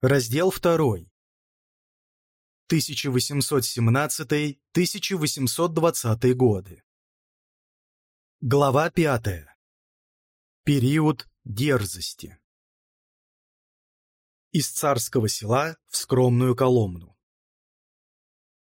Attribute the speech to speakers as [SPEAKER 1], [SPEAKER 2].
[SPEAKER 1] Раздел 2. 1817-1820 годы. Глава 5. Период дерзости. Из царского села в скромную Коломну.